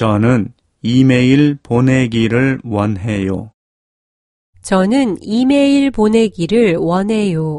저는 이메일 보내기를 원해요. 저는 이메일 보내기를 원해요.